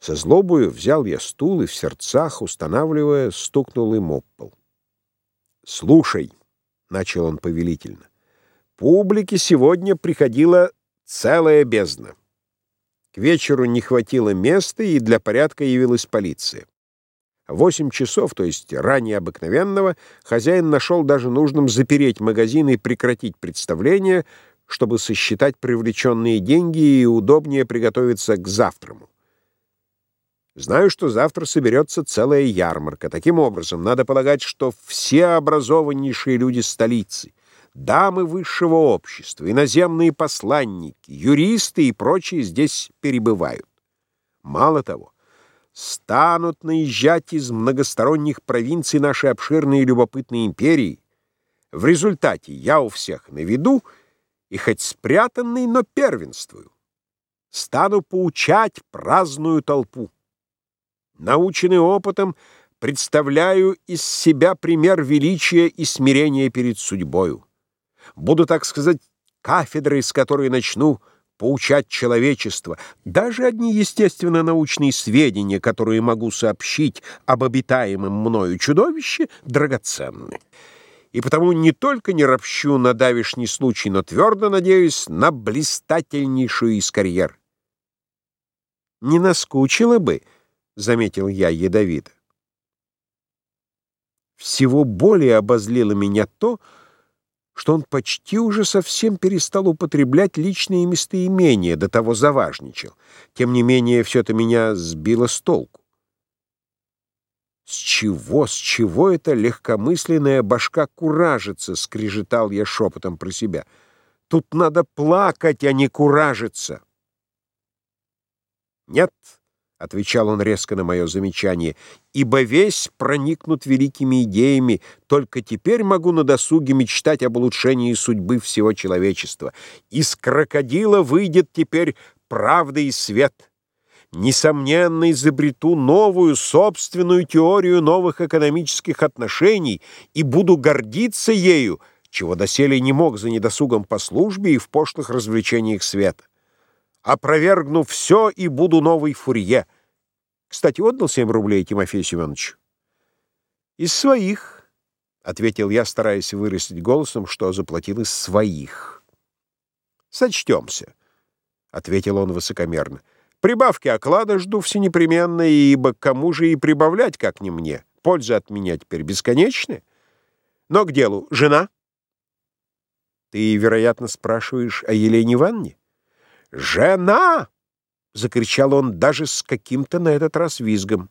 Со злобою взял я стул и в сердцах, устанавливая, стукнул им об пол. «Слушай», — начал он повелительно, — «публике сегодня приходила целая бездна. К вечеру не хватило места, и для порядка явилась полиция. Восемь часов, то есть ранее обыкновенного, хозяин нашел даже нужным запереть магазин и прекратить представление, чтобы сосчитать привлеченные деньги и удобнее приготовиться к завтраму. Знаю, что завтра соберется целая ярмарка. Таким образом, надо полагать, что все образованнейшие люди столицы, дамы высшего общества, иноземные посланники, юристы и прочие здесь перебывают. Мало того, станут наезжать из многосторонних провинций нашей обширной и любопытной империи. В результате я у всех на виду и хоть спрятанный, но первенствую. Стану поучать праздную толпу. Наученный опытом, представляю из себя пример величия и смирения перед судьбою. Буду, так сказать, кафедрой, с которой начну поучать человечество. Даже одни естественно-научные сведения, которые могу сообщить об обитаемом мною чудовище, драгоценны. И потому не только не ропщу на давишний случай, но твердо надеюсь на блистательнейшую из карьер. Не наскучило бы, — заметил я ядовито. Всего более обозлило меня то, что он почти уже совсем перестал употреблять личные местоимения, до того заважничал. Тем не менее, все это меня сбило с толку. «С чего, с чего эта легкомысленная башка куражится?» — скрежетал я шепотом про себя. «Тут надо плакать, а не куражиться». «Нет», — отвечал он резко на мое замечание, «ибо весь проникнут великими идеями, только теперь могу на досуге мечтать об улучшении судьбы всего человечества. Из крокодила выйдет теперь правда и свет. Несомненно, изобрету новую собственную теорию новых экономических отношений и буду гордиться ею, чего доселе не мог за недосугом по службе и в пошлых развлечениях света опровергну все и буду новый фурье. Кстати, отдал семь рублей Тимофею Семеновичу? Из своих, — ответил я, стараясь вырастить голосом, что заплатил из своих. Сочтемся, — ответил он высокомерно. Прибавки оклада жду всенепременно, ибо кому же и прибавлять, как не мне? Польза от меня теперь бесконечная. Но к делу. Жена? Ты, вероятно, спрашиваешь о Елене Ивановне? «Жена!» — закричал он даже с каким-то на этот раз визгом.